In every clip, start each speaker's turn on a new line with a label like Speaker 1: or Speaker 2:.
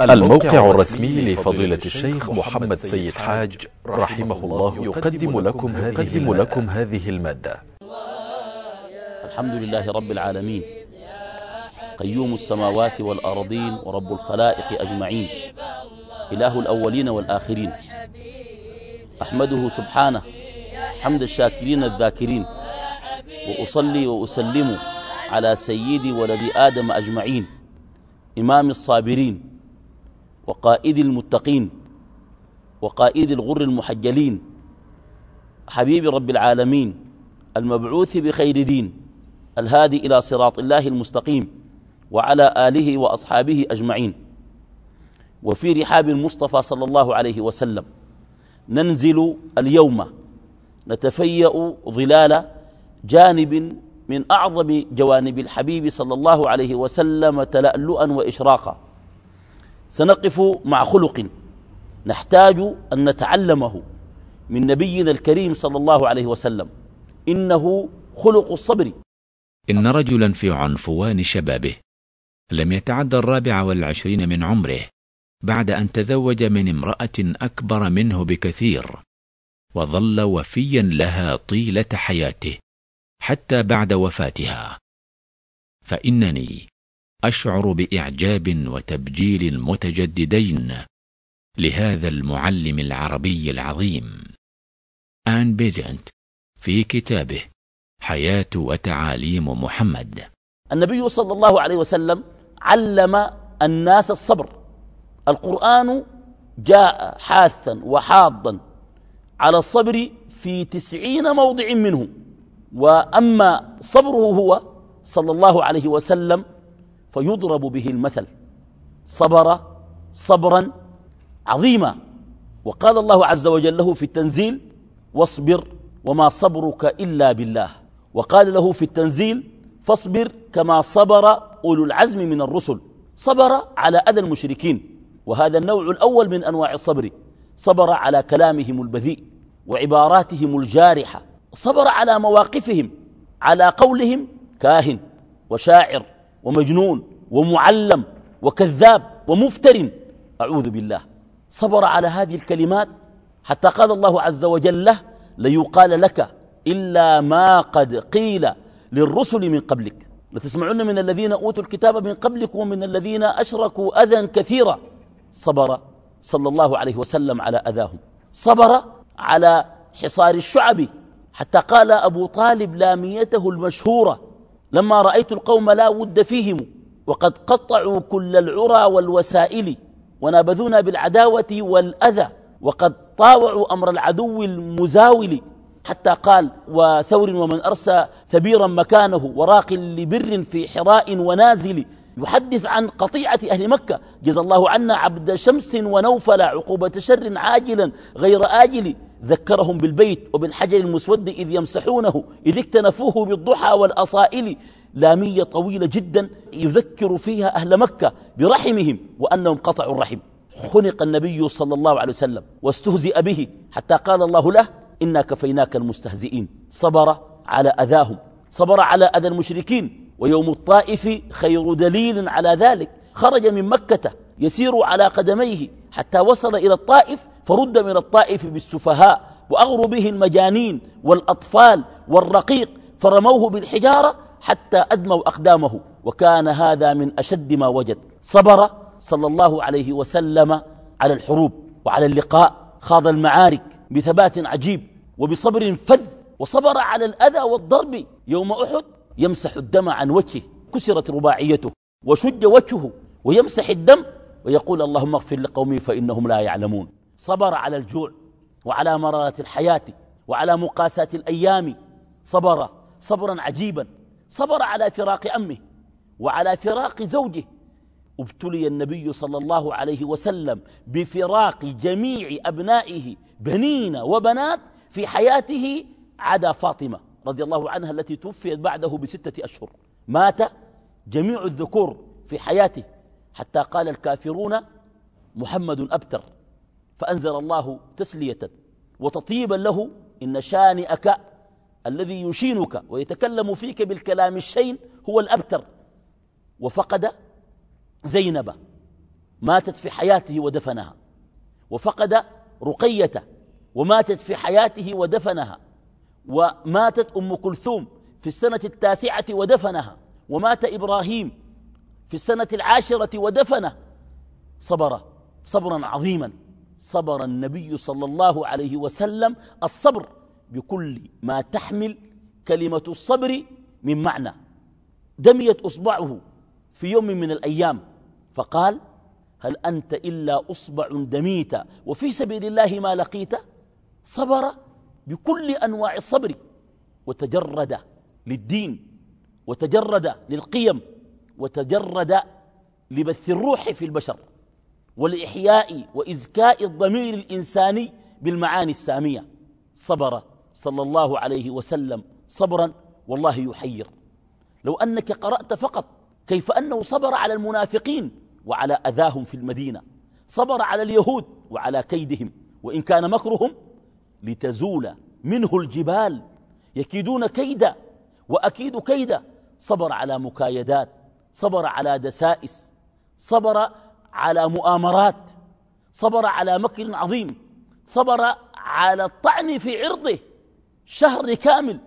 Speaker 1: الموقع الرسمي لفضيلة الشيخ محمد سيد حاج رحمه الله يقدم لكم هذه, لكم هذه ا ل م ا د ة
Speaker 2: الحمد لله رب العالمين. قيوم السماوات والأرضين ورب الخلائق أجمعين. إله الأولين والآخرين. أحمده سبحانه. حمد الشاكرين الذاكرين. وأصلي وأسلم على سيدي ولد آدم أجمعين. إمام الصابرين. وقائد المتقين وقائد الغر المحجلين حبيب رب العالمين المبعوث بخير دين الهادي إلى صراط الله المستقيم وعلى آله وأصحابه أجمعين. وفي رحاب المصطفى صلى الله عليه وسلم ننزل اليوم نتفيأ ظلال جانب من أعظم جوانب الحبيب صلى الله عليه وسلم تلألؤا وإشراقا. سنقف مع خلق. نحتاج أن نتعلمه من نبينا الكريم صلى الله عليه وسلم. إنه خلق الصبر.
Speaker 3: إن رجلا في عنفوان شبابه لم يتعدى الرابع والعشرين من عمره بعد أن تزوج من امرأة أكبر منه بكثير وظل وفيا لها طيلة حياته حتى بعد وفاتها. فإنني أشعر بإعجاب وتبجيل متجددين لهذا المعلم العربي العظيم. آن بيزنت في كتابه حياة وتعاليم محمد.
Speaker 2: النبي صلى الله عليه وسلم علم الناس الصبر. القرآن جاء حاثا وحاضا على الصبر في تسعين موضع منه. وأما صبره هو صلى الله عليه وسلم فيضرب به المثل. صبر صبرا عظيما. وقال الله عز وجل له في التنزيل واصبر وما صبرك إلا بالله. وقال له في التنزيل فاصبر كما صبر أولو العزم من الرسل. صبر على أذى المشركين. وهذا النوع الأول من أنواع الصبر. صبر على كلامهم البذيء وعباراتهم الجارحة. صبر على مواقفهم على قولهم كاهن وشاعر. ومجنون ومعلم وكذاب ومفتر أعوذ بالله. صبر على هذه الكلمات حتى قال الله عز وجل له ليقال لك إلا ما قد قيل للرسل من قبلك. لتسمعن من الذين أوتوا الكتاب من قبلكم ومن الذين أشركوا أذى كثيرا. صبر صلى الله عليه وسلم على أذاهم. صبر على حصار الشعب. حتى قال أبو طالب لاميته المشهورة لما رأيت القوم لا ود فيهم وقد قطعوا كل العرى والوسائل ونابذونا بالعداوة والأذى وقد طاوعوا أمر العدو المزاول حتى قال وثور ومن أرسى ثبيرا مكانه وراق لبر في حراء ونازل يحدث عن قطيعة أهل مكة جزى الله عنا عبد شمس ونوفل عقوبة شر عاجلا غير آجل ذكرهم بالبيت وبالحجر المسود إذ يمسحونه إذ اكتنفوه بالضحى والأصائل. لامية طويلة جدا يذكر فيها أهل مكة برحمهم وأنهم قطعوا الرحم. خنق النبي صلى الله عليه وسلم واستهزئ به حتى قال الله له إنا كفيناك المستهزئين صبر على أذاهم صبر على أذى المشركين ويوم الطائف خير دليل على ذلك. خرج من مكة يسير على قدميه حتى وصل إلى الطائف فرد من الطائف بالسفهاء وأغروا به المجانين والأطفال والرقيق فرموه بالحجارة حتى أدموا أقدامه. وكان هذا من أشد ما وجد. صبر صلى الله عليه وسلم على الحروب وعلى اللقاء. خاض المعارك بثبات عجيب وبصبر فذ. وصبر على الأذى والضرب يوم أحد يمسح الدم عن وجهه. كسرت رباعيته وشج وجهه ويمسح الدم ويقول اللهم اغفر لقومي فإنهم لا يعلمون. صبر على الجوع وعلى مرارة الحياة وعلى مقاساة الأيام. صبر صبرا عجيبا. صبر على فراق أمه وعلى فراق زوجه. ابتلي النبي صلى الله عليه وسلم بفراق جميع أبنائه بنين وبنات في حياته عدا فاطمة رضي الله عنها التي توفيت بعده بستة أشهر. مات جميع الذكور في حياته. حتى قال الكافرون محمد أبتر. فأنزل الله تسلية وتطيبا له إن شانئك الذي يشينك ويتكلم فيك بالكلام الشين هو الأبتر. وفقد زينب ماتت في حياته ودفنها. وفقد رقية وماتت في حياته ودفنها. وماتت أم كلثوم في السنة التاسعة ودفنها. ومات إبراهيم في السنة العاشرة ودفنه. صبر صبرا عظيما. صبر النبي صلى الله عليه وسلم الصبر بكل ما تحمل كلمة الصبر من معنى. دميت أصبعه في يوم من الأيام. فقال هل أنت إلا أصبع دميت وفي سبيل الله ما لقيت؟ صبر بكل أنواع الصبر وتجرد للدين وتجرد للقيم وتجرد لبث الروح في البشر. ولإحياء وإزكاء الضمير الإنساني بالمعاني السامية. صبر صلى الله عليه وسلم صبرا والله يحير. لو أنك قرأت فقط كيف أنه صبر على المنافقين وعلى أذاهم في المدينة صبر على اليهود وعلى كيدهم وإن كان مكرهم لتزول منه الجبال. يكيدون كيدا وأكيد كيدا صبر على مكايدات صبر على دسائس صبر على مؤامرات صبر على مكر عظيم صبر على الطعن في عرضه شهر كامل.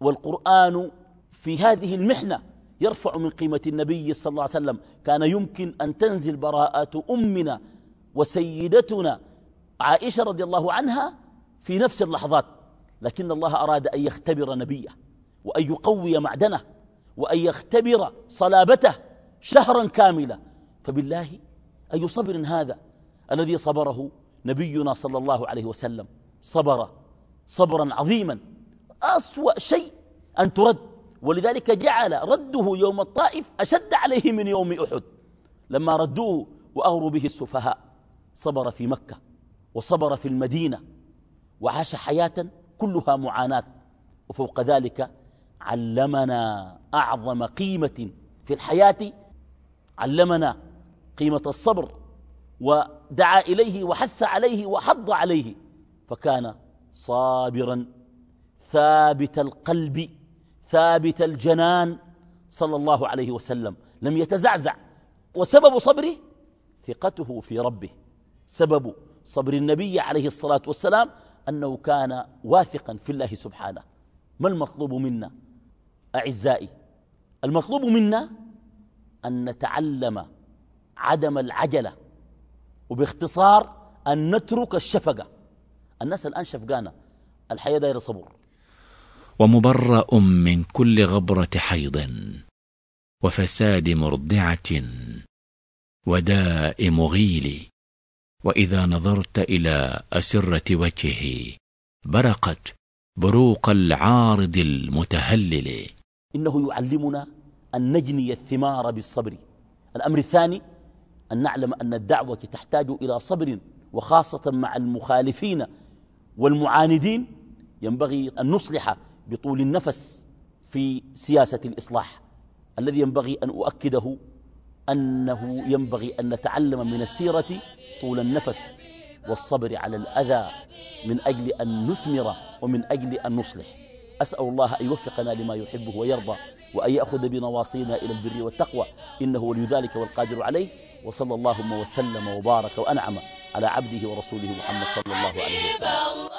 Speaker 2: والقرآن في هذه المحنة يرفع من قيمة النبي صلى الله عليه وسلم. كان يمكن أن تنزل براءة أمنا وسيدتنا عائشة رضي الله عنها في نفس اللحظات. لكن الله أراد أن يختبر نبيه وأن يقوي معدنه وأن يختبر صلابته شهرا كاملا. فبالله أي صبر هذا الذي صبره نبينا صلى الله عليه وسلم. صبر صبرا عظيما أسوأ شيء أن ترد. ولذلك جعل رده يوم الطائف أشد عليه من يوم أحد. لما ردوه وأغروا به السفهاء صبر في مكة وصبر في المدينة وعاش حياة كلها معاناة. وفوق ذلك علمنا أعظم قيمة في الحياة علمنا قيمة الصبر ودعا إليه وحث عليه وحض عليه فكان صابرا. ثابت القلب ثابت الجنان صلى الله عليه وسلم. لم يتزعزع. وسبب صبره؟ ثقته في ربه. سبب صبر النبي عليه الصلاة والسلام أنه كان واثقا في الله سبحانه. ما المطلوب منا؟ أعزائي المطلوب منا أن نتعلم عدم العجلة. وباختصار أن نترك الشفقة. الناس الآن شفقانة. الحياة دايرة صبر
Speaker 3: ومبرأ من كل غبرة حيض وفساد مرضعة وداء مغيل وإذا نظرت إلى أسرة وجهه برقت بروق العارض المتهلل.
Speaker 2: إنه يعلمنا أن نجني الثمار بالصبر. الأمر الثاني أن نعلم أن الدعوة تحتاج إلى صبر وخاصة مع المخالفين والمعاندين ينبغي أن نصلح بطول النفس في سياسة الإصلاح. الذي ينبغي أن أؤكده أنه ينبغي أن نتعلم من السيرة طول النفس والصبر على الأذى من أجل أن نثمر ومن أجل أن نصلح. أسأل الله أن يوفقنا لما يحبه ويرضى وأن يأخذ بنواصينا إلى البر والتقوى إنه ولي ذلك والقادر عليه. وصلى اللهم وسلم وبارك وأنعم على عبده ورسوله محمد صلى الله عليه وسلم.